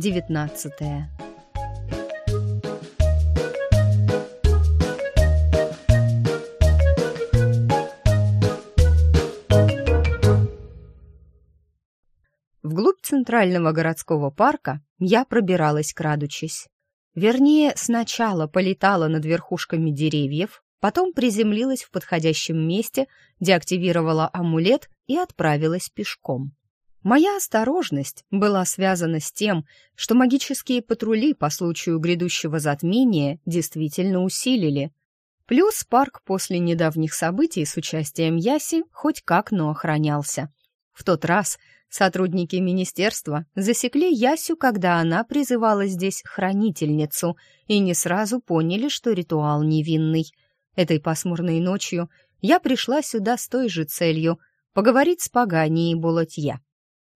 девятнадцатая. Вглубь центрального городского парка я пробиралась крадучись. Вернее, сначала полетала над верхушками деревьев, потом приземлилась в подходящем месте, деактивировала амулет и отправилась пешком. Моя осторожность была связана с тем, что магические патрули по случаю грядущего затмения действительно усилили. Плюс парк после недавних событий с участием Яси хоть как, но охранялся. В тот раз Сотрудники министерства засекли Ясю, когда она призывала здесь хранительницу, и не сразу поняли, что ритуал невинный. Этой пасмурной ночью я пришла сюда с той же целью — поговорить с Паганией Болотья.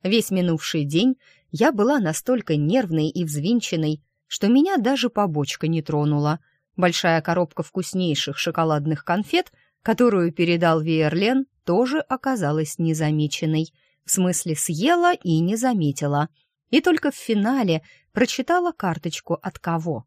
Весь минувший день я была настолько нервной и взвинченной, что меня даже побочка не тронула. Большая коробка вкуснейших шоколадных конфет, которую передал Виерлен, тоже оказалась незамеченной — в смысле, съела и не заметила. И только в финале прочитала карточку от кого.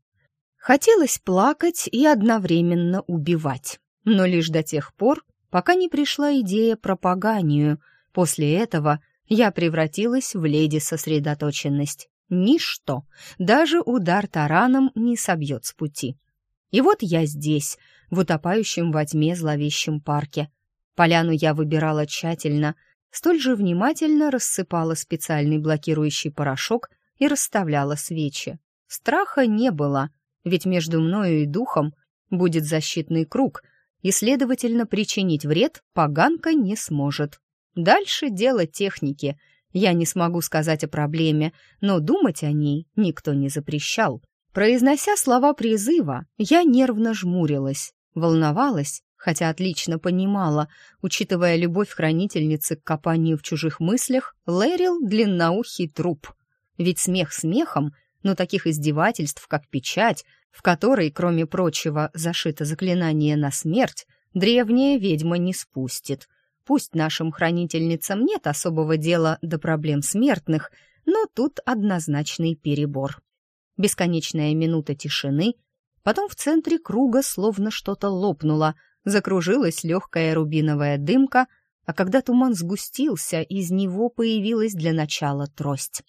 Хотелось плакать и одновременно убивать. Но лишь до тех пор, пока не пришла идея про поганию. После этого я превратилась в леди-сосредоточенность. Ничто, даже удар тараном не собьет с пути. И вот я здесь, в утопающем во тьме зловещем парке. Поляну я выбирала тщательно, столь же внимательно рассыпала специальный блокирующий порошок и расставляла свечи. Страха не было, ведь между мною и духом будет защитный круг, и, следовательно, причинить вред поганка не сможет. Дальше дело техники. Я не смогу сказать о проблеме, но думать о ней никто не запрещал. Произнося слова призыва, я нервно жмурилась, волновалась хотя отлично понимала, учитывая любовь хранительницы к копанию в чужих мыслях, Лэрил — длинноухий труп. Ведь смех смехом, но таких издевательств, как печать, в которой, кроме прочего, зашито заклинание на смерть, древняя ведьма не спустит. Пусть нашим хранительницам нет особого дела до проблем смертных, но тут однозначный перебор. Бесконечная минута тишины, потом в центре круга словно что-то лопнуло — закружилась легкая рубиновая дымка, а когда туман сгустился, из него появилась для начала трость.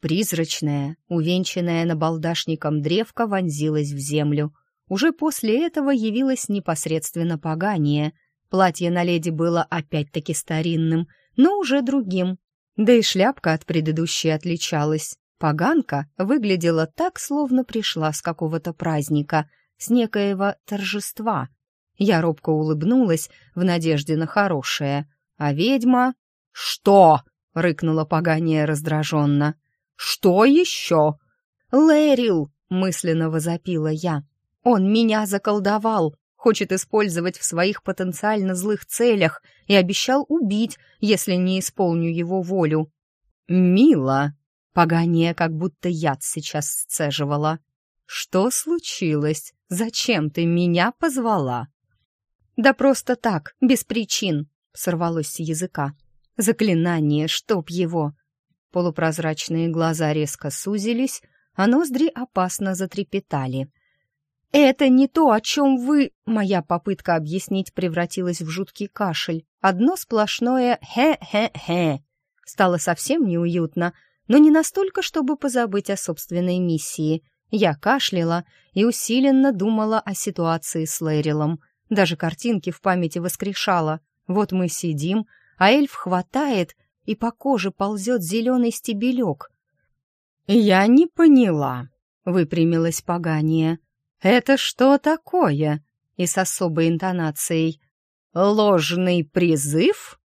Призрачная, увенчанная набалдашником древка вонзилась в землю. Уже после этого явилось непосредственно погание. Платье на леди было опять-таки старинным, но уже другим. Да и шляпка от предыдущей отличалась. Поганка выглядела так, словно пришла с какого-то праздника, с некоего торжества — я робко улыбнулась в надежде на хорошее, а ведьма... «Что?» — рыкнула погания раздраженно. «Что еще?» «Лэрил!» — мысленно возопила я. «Он меня заколдовал, хочет использовать в своих потенциально злых целях и обещал убить, если не исполню его волю». «Мило!» — погания как будто яд сейчас сцеживала. «Что случилось? Зачем ты меня позвала?» «Да просто так, без причин», — сорвалось с языка. «Заклинание, чтоб его!» Полупрозрачные глаза резко сузились, а ноздри опасно затрепетали. «Это не то, о чем вы...» Моя попытка объяснить превратилась в жуткий кашель. Одно сплошное «хе-хе-хе». Стало совсем неуютно, но не настолько, чтобы позабыть о собственной миссии. Я кашляла и усиленно думала о ситуации с Лэрилом — даже картинки в памяти воскрешала. Вот мы сидим, а эльф хватает, и по коже ползет зеленый стебелек. «Я не поняла», — выпрямилась погание. «Это что такое?» И с особой интонацией. «Ложный призыв?»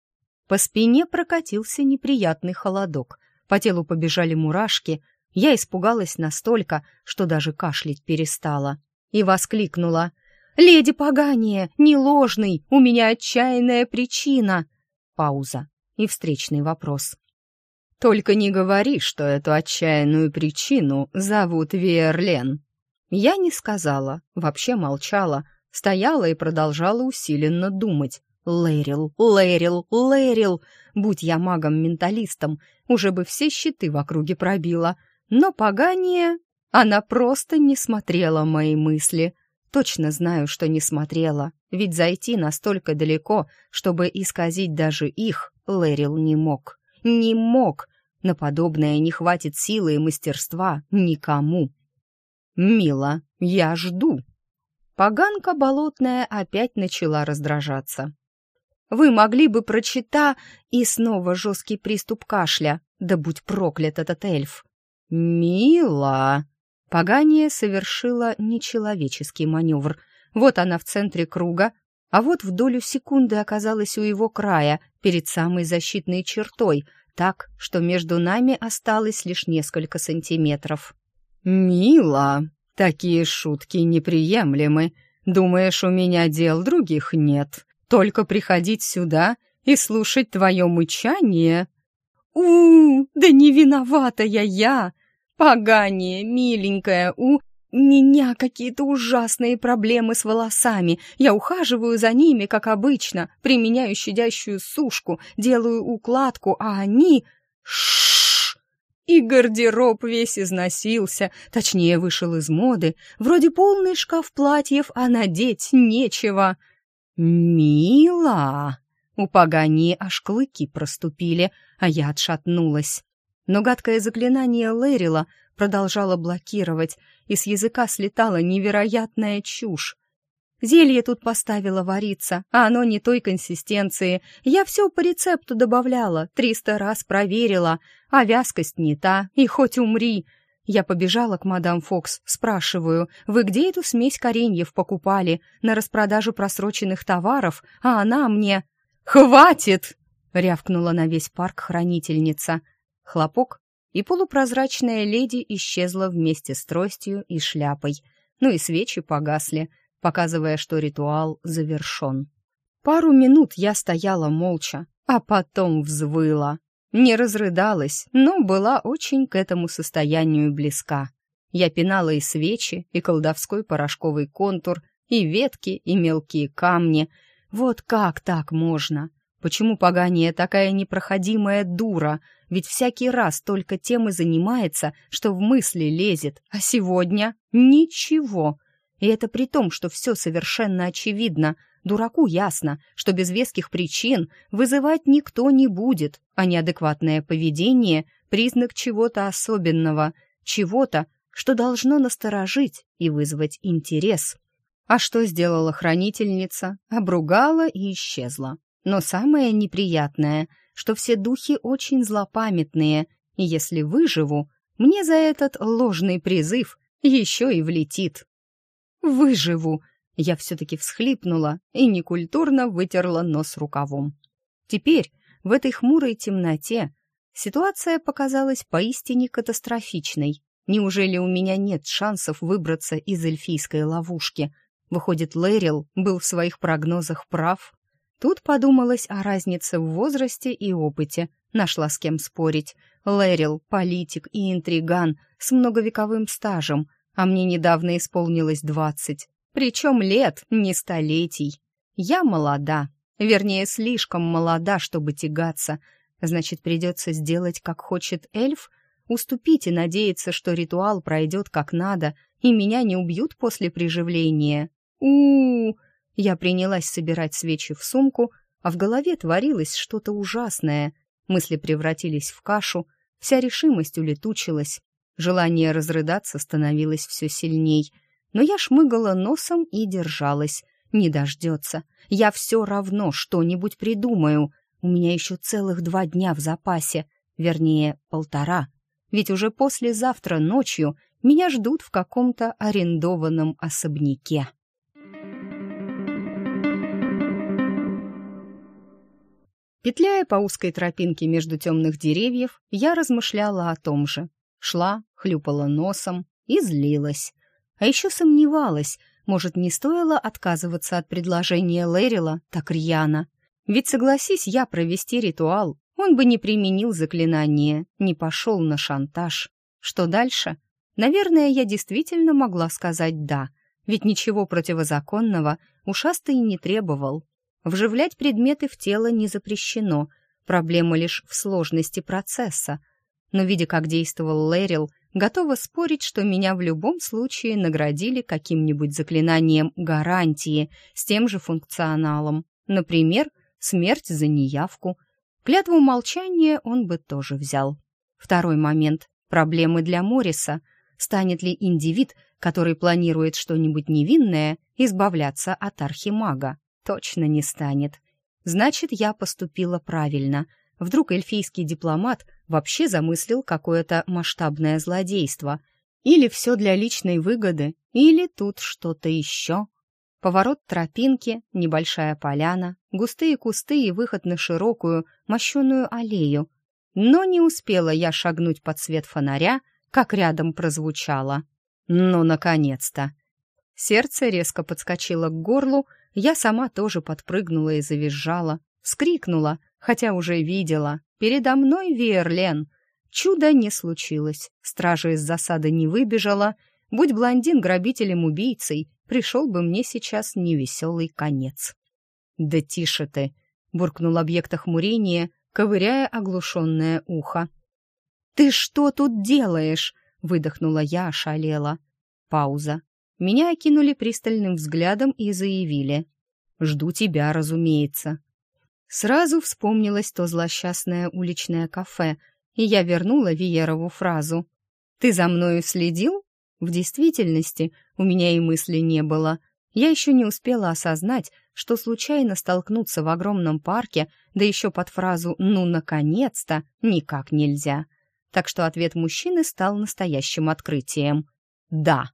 По спине прокатился неприятный холодок. По телу побежали мурашки. Я испугалась настолько, что даже кашлять перестала. И воскликнула. «Леди Пагания, не ложный, у меня отчаянная причина!» Пауза и встречный вопрос. «Только не говори, что эту отчаянную причину зовут Виерлен». Я не сказала, вообще молчала, стояла и продолжала усиленно думать. «Лэрил, Лэрил, Лэрил! Будь я магом-менталистом, уже бы все щиты в округе пробила. Но погание... Она просто не смотрела мои мысли. Точно знаю, что не смотрела, ведь зайти настолько далеко, чтобы исказить даже их, Лэрил не мог. Не мог! На подобное не хватит силы и мастерства никому. «Мила, я жду!» Поганка болотная опять начала раздражаться. «Вы могли бы прочита...» И снова жесткий приступ кашля. Да будь проклят этот эльф. «Мила!» Погания совершила нечеловеческий маневр. Вот она в центре круга, а вот в долю секунды оказалась у его края, перед самой защитной чертой, так, что между нами осталось лишь несколько сантиметров. «Мила, такие шутки неприемлемы. Думаешь, у меня дел других нет? Только приходить сюда и слушать твое мычание?» «У, да не виновата я я! Погание, миленькая, у, меня какие-то ужасные проблемы с волосами. Я ухаживаю за ними, как обычно, применяю щадящую сушку, делаю укладку, а они... Шш! И гардероб весь износился, точнее, вышел из моды. Вроде полный шкаф платьев, а надеть нечего. «Мила!» У Пагани аж клыки проступили, а я отшатнулась. Но гадкое заклинание Лэрила продолжало блокировать, и с языка слетала невероятная чушь. Зелье тут поставила вариться, а оно не той консистенции. Я все по рецепту добавляла, триста раз проверила, а вязкость не та, и хоть умри. Я побежала к мадам Фокс, спрашиваю, вы где эту смесь кореньев покупали? На распродажу просроченных товаров, а она мне... «Хватит!» — рявкнула на весь парк хранительница. Хлопок, и полупрозрачная леди исчезла вместе с тростью и шляпой. Ну и свечи погасли, показывая, что ритуал завершен. Пару минут я стояла молча, а потом взвыла. Не разрыдалась, но была очень к этому состоянию близка. Я пинала и свечи, и колдовской порошковый контур, и ветки, и мелкие камни. Вот как так можно? Почему погания такая непроходимая дура? Ведь всякий раз только тем и занимается, что в мысли лезет, а сегодня ничего. И это при том, что все совершенно очевидно. Дураку ясно, что без веских причин вызывать никто не будет, а неадекватное поведение — признак чего-то особенного, чего-то, что должно насторожить и вызвать интерес. А что сделала хранительница? Обругала и исчезла. Но самое неприятное, что все духи очень злопамятные, и если выживу, мне за этот ложный призыв еще и влетит. Выживу! Я все-таки всхлипнула и некультурно вытерла нос рукавом. Теперь, в этой хмурой темноте, ситуация показалась поистине катастрофичной. Неужели у меня нет шансов выбраться из эльфийской ловушки? Выходит, Лэрил был в своих прогнозах прав? Тут подумалось о разнице в возрасте и опыте. Нашла с кем спорить. Лэрил, политик и интриган с многовековым стажем, а мне недавно исполнилось двадцать. Причем лет, не столетий. Я молода, вернее, слишком молода, чтобы тягаться. Значит, придется сделать, как хочет эльф, уступить и надеяться, что ритуал пройдет как надо, и меня не убьют после приживления. У-у-у! Я принялась собирать свечи в сумку, а в голове творилось что-то ужасное. Мысли превратились в кашу, вся решимость улетучилась. Желание разрыдаться становилось все сильней. Но я шмыгала носом и держалась. Не дождется. Я все равно что-нибудь придумаю. У меня еще целых два дня в запасе. Вернее, полтора. Ведь уже послезавтра ночью меня ждут в каком-то арендованном особняке. Петляя по узкой тропинке между темных деревьев, я размышляла о том же. Шла, хлюпала носом и злилась. А еще сомневалась, может, не стоило отказываться от предложения Лэрила так рьяно. Ведь согласись я провести ритуал, он бы не применил заклинание, не пошел на шантаж. Что дальше? Наверное, я действительно могла сказать «да», ведь ничего противозаконного ушастый не требовал. Вживлять предметы в тело не запрещено, проблема лишь в сложности процесса. Но видя, как действовал Лэрил, готова спорить, что меня в любом случае наградили каким-нибудь заклинанием гарантии с тем же функционалом. Например, смерть за неявку. Клятву молчания он бы тоже взял. Второй момент. Проблемы для Морриса. Станет ли индивид, который планирует что-нибудь невинное, избавляться от архимага? Точно не станет. Значит, я поступила правильно. Вдруг эльфийский дипломат вообще замыслил какое-то масштабное злодейство. Или все для личной выгоды, или тут что-то еще. Поворот тропинки, небольшая поляна, густые кусты и выход на широкую, мощеную аллею. Но не успела я шагнуть под свет фонаря, как рядом прозвучало. «Ну, наконец-то!» Сердце резко подскочило к горлу, я сама тоже подпрыгнула и завизжала, вскрикнула, хотя уже видела. Передо мной Верлен. Чудо не случилось. Стража из засады не выбежала. Будь блондин грабителем-убийцей, пришел бы мне сейчас невеселый конец. «Да тише ты!» — буркнул объект охмурения, ковыряя оглушенное ухо. «Ты что тут делаешь?» — выдохнула я, ошалела. Пауза. Меня окинули пристальным взглядом и заявили. «Жду тебя, разумеется». Сразу вспомнилось то злосчастное уличное кафе, и я вернула Виерову фразу. «Ты за мною следил?» В действительности у меня и мысли не было. Я еще не успела осознать, что случайно столкнуться в огромном парке, да еще под фразу «ну, наконец-то» никак нельзя. Так что ответ мужчины стал настоящим открытием. «Да».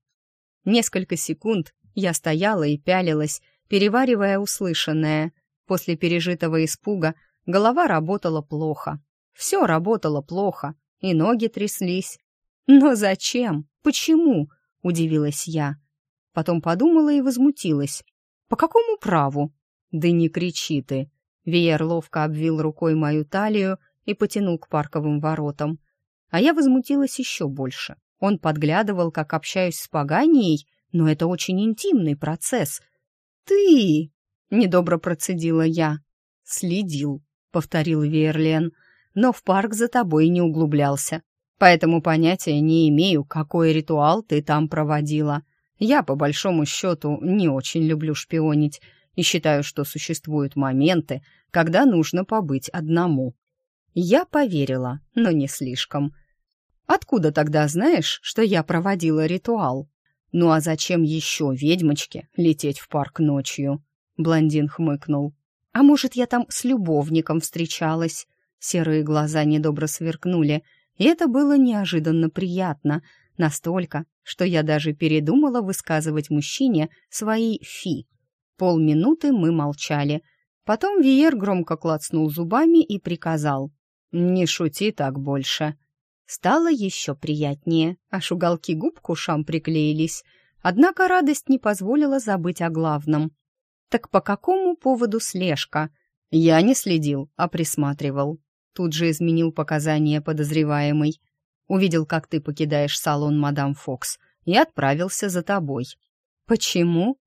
Несколько секунд я стояла и пялилась, переваривая услышанное. После пережитого испуга голова работала плохо. Все работало плохо, и ноги тряслись. «Но зачем? Почему?» — удивилась я. Потом подумала и возмутилась. «По какому праву?» «Да не кричи ты!» Веер ловко обвил рукой мою талию и потянул к парковым воротам. А я возмутилась еще больше. Он подглядывал, как общаюсь с поганией, но это очень интимный процесс. «Ты!» — недобро процедила я. «Следил», — повторил Верлен, «но в парк за тобой не углублялся, поэтому понятия не имею, какой ритуал ты там проводила. Я, по большому счету, не очень люблю шпионить и считаю, что существуют моменты, когда нужно побыть одному». Я поверила, но не слишком — Откуда тогда знаешь, что я проводила ритуал? Ну а зачем еще ведьмочке лететь в парк ночью? Блондин хмыкнул. А может, я там с любовником встречалась? Серые глаза недобро сверкнули, и это было неожиданно приятно, настолько, что я даже передумала высказывать мужчине свои фи. Полминуты мы молчали. Потом Виер громко клацнул зубами и приказал. «Не шути так больше». Стало еще приятнее, аж уголки губ к ушам приклеились. Однако радость не позволила забыть о главном. «Так по какому поводу слежка?» «Я не следил, а присматривал». Тут же изменил показания подозреваемый. «Увидел, как ты покидаешь салон мадам Фокс, и отправился за тобой». «Почему?»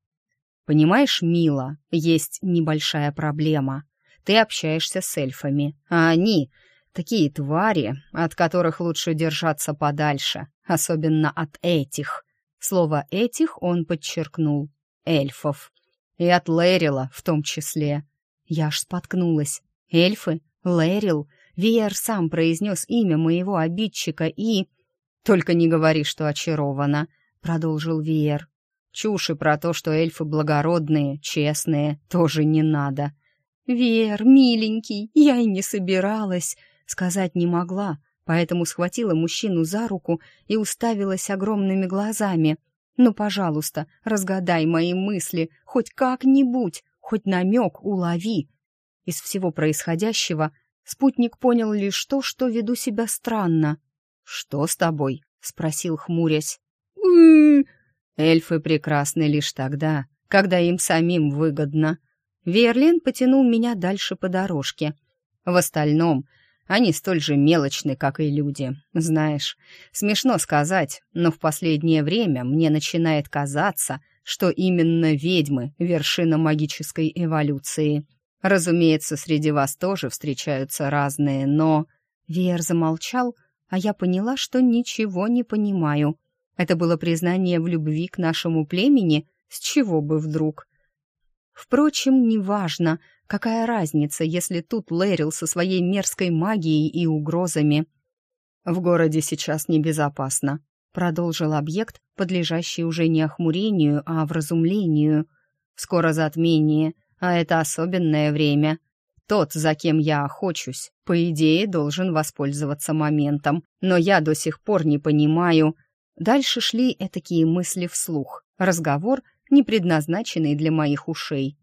«Понимаешь, Мила, есть небольшая проблема. Ты общаешься с эльфами, а они Такие твари, от которых лучше держаться подальше, особенно от этих. Слово «этих» он подчеркнул. Эльфов. И от Лэрила в том числе. Я аж споткнулась. Эльфы? Лэрил? Виер сам произнес имя моего обидчика и... «Только не говори, что очарована», — продолжил Виер. «Чуши про то, что эльфы благородные, честные, тоже не надо». «Вер, миленький, я и не собиралась», Сказать не могла, поэтому схватила мужчину за руку и уставилась огромными глазами. «Ну, пожалуйста, разгадай мои мысли, хоть как-нибудь, хоть намек улови». Из всего происходящего спутник понял лишь то, что веду себя странно. «Что с тобой?» — спросил, хмурясь. «Эльфы прекрасны лишь тогда, когда им самим выгодно». Верлин потянул меня дальше по дорожке. В остальном они столь же мелочны, как и люди. Знаешь, смешно сказать, но в последнее время мне начинает казаться, что именно ведьмы — вершина магической эволюции. Разумеется, среди вас тоже встречаются разные, но...» Вер замолчал, а я поняла, что ничего не понимаю. Это было признание в любви к нашему племени, с чего бы вдруг? Впрочем, неважно, какая разница, если тут Лэрил со своей мерзкой магией и угрозами. «В городе сейчас небезопасно», — продолжил объект, подлежащий уже не охмурению, а вразумлению. «Скоро затмение, а это особенное время. Тот, за кем я охочусь, по идее, должен воспользоваться моментом, но я до сих пор не понимаю...» Дальше шли этакие мысли вслух. Разговор, не предназначенный для моих ушей.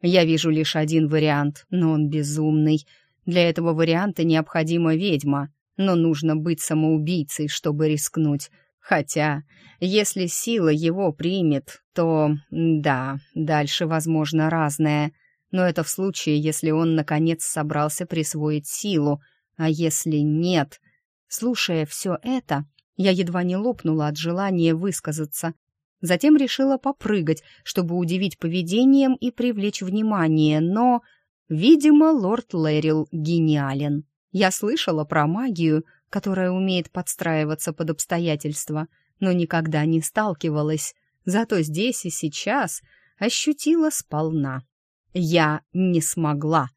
Я вижу лишь один вариант, но он безумный. Для этого варианта необходима ведьма, но нужно быть самоубийцей, чтобы рискнуть. Хотя, если сила его примет, то да, дальше возможно разное. Но это в случае, если он наконец собрался присвоить силу, а если нет. Слушая все это, я едва не лопнула от желания высказаться. Затем решила попрыгать, чтобы удивить поведением и привлечь внимание, но, видимо, лорд Лэрил гениален. Я слышала про магию, которая умеет подстраиваться под обстоятельства, но никогда не сталкивалась. Зато здесь и сейчас ощутила сполна. Я не смогла.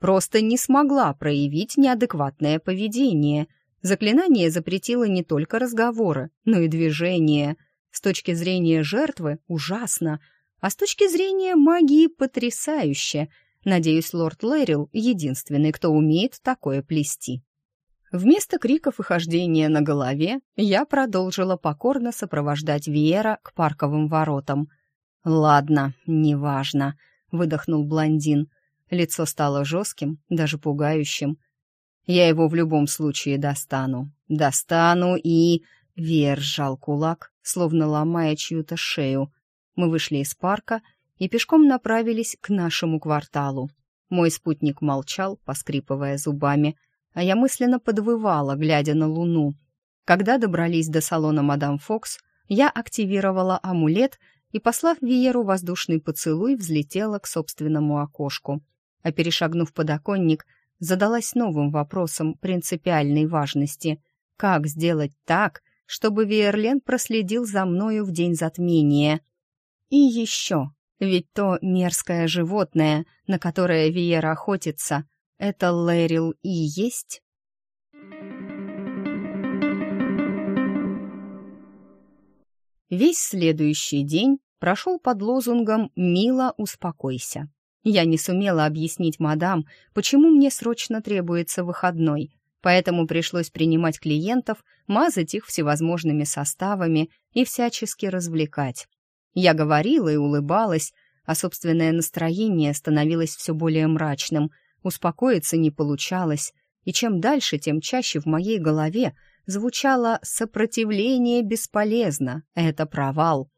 Просто не смогла проявить неадекватное поведение. Заклинание запретило не только разговоры, но и движения. С точки зрения жертвы ужасно, а с точки зрения магии потрясающе. Надеюсь, лорд Лэрил — единственный, кто умеет такое плести. Вместо криков и хождения на голове я продолжила покорно сопровождать Виера к парковым воротам. «Ладно, неважно», — выдохнул блондин. Лицо стало жестким, даже пугающим. «Я его в любом случае достану. Достану и...» Веер сжал кулак, словно ломая чью-то шею. Мы вышли из парка и пешком направились к нашему кварталу. Мой спутник молчал, поскрипывая зубами — а я мысленно подвывала, глядя на луну. Когда добрались до салона мадам Фокс, я активировала амулет и, послав Виеру воздушный поцелуй, взлетела к собственному окошку. А перешагнув подоконник, задалась новым вопросом принципиальной важности. Как сделать так, чтобы Виерлен проследил за мною в день затмения? И еще, ведь то мерзкое животное, на которое Виера охотится, это Лэрил и есть? Весь следующий день прошел под лозунгом «Мила, успокойся». Я не сумела объяснить мадам, почему мне срочно требуется выходной, поэтому пришлось принимать клиентов, мазать их всевозможными составами и всячески развлекать. Я говорила и улыбалась, а собственное настроение становилось все более мрачным, Успокоиться не получалось, и чем дальше, тем чаще в моей голове звучало «сопротивление бесполезно, это провал».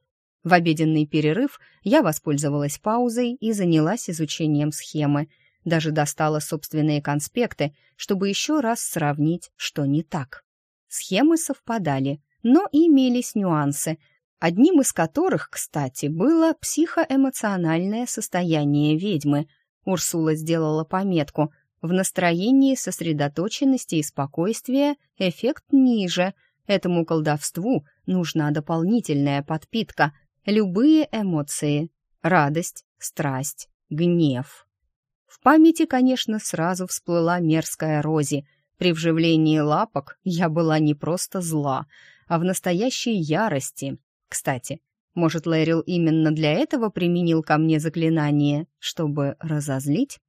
В обеденный перерыв я воспользовалась паузой и занялась изучением схемы. Даже достала собственные конспекты, чтобы еще раз сравнить, что не так. Схемы совпадали, но имелись нюансы, одним из которых, кстати, было психоэмоциональное состояние ведьмы — Урсула сделала пометку. В настроении сосредоточенности и спокойствия эффект ниже. Этому колдовству нужна дополнительная подпитка. Любые эмоции. Радость, страсть, гнев. В памяти, конечно, сразу всплыла мерзкая Рози. При вживлении лапок я была не просто зла, а в настоящей ярости. Кстати, может, Лэрил именно для этого применил ко мне заклинание, чтобы разозлить?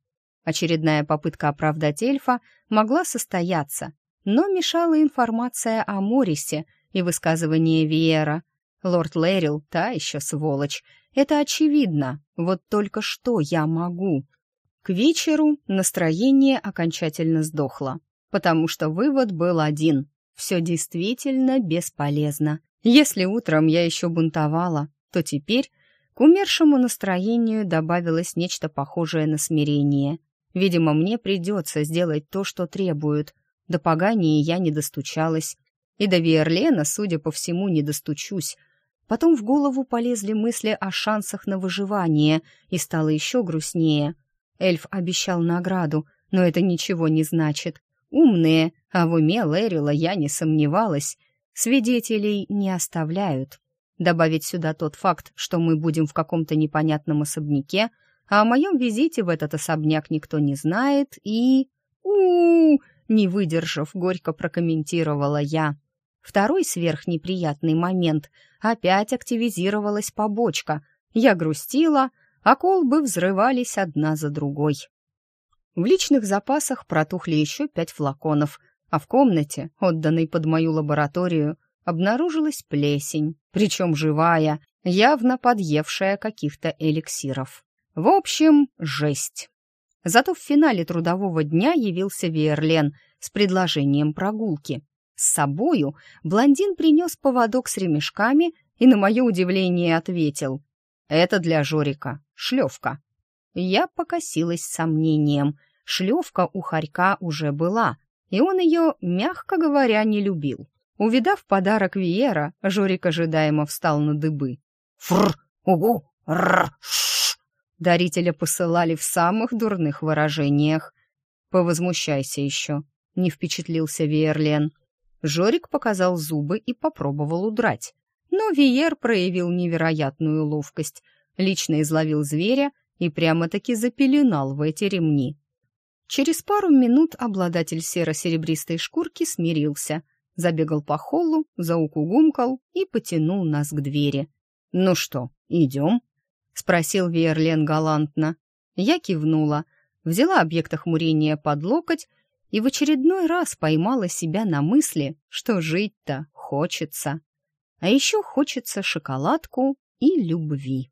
Очередная попытка оправдать эльфа могла состояться, но мешала информация о Морисе и высказывание Виера. Лорд Лэрил — та еще сволочь. Это очевидно. Вот только что я могу? К вечеру настроение окончательно сдохло, потому что вывод был один. Все действительно бесполезно. Если утром я еще бунтовала, то теперь к умершему настроению добавилось нечто похожее на смирение. Видимо, мне придется сделать то, что требуют. До погании я не достучалась. И до Виерлена, судя по всему, не достучусь. Потом в голову полезли мысли о шансах на выживание, и стало еще грустнее. Эльф обещал награду, но это ничего не значит. Умные, А в уме Лэрила я не сомневалась. Свидетелей не оставляют. Добавить сюда тот факт, что мы будем в каком-то непонятном особняке, а о моем визите в этот особняк никто не знает, и... у, -у, -у не выдержав, горько прокомментировала я. Второй сверхнеприятный момент. Опять активизировалась побочка. Я грустила, а колбы взрывались одна за другой. В личных запасах протухли еще пять флаконов, а в комнате, отданной под мою лабораторию, обнаружилась плесень, причем живая, явно подъевшая каких-то эликсиров. В общем, жесть. Зато в финале трудового дня явился Верлен с предложением прогулки. С собою блондин принес поводок с ремешками и, на мое удивление, ответил «Это для Жорика, шлевка». Я покосилась сомнением. Шлевка у хорька уже была, и он ее, мягко говоря, не любил. Увидав подарок Виера, Жорик ожидаемо встал на дыбы. «Фр! Угу! Рр! Ш!» Дарителя посылали в самых дурных выражениях. «Повозмущайся еще», — не впечатлился Виерлен. Жорик показал зубы и попробовал удрать. Но Виер проявил невероятную ловкость, лично изловил зверя и прямо-таки запеленал в эти ремни. Через пару минут обладатель серо-серебристой шкурки смирился — забегал по холлу, заукугумкал и потянул нас к двери. «Ну что, идем?» — спросил Верлен галантно. Я кивнула, взяла объект охмурения под локоть и в очередной раз поймала себя на мысли, что жить-то хочется. А еще хочется шоколадку и любви.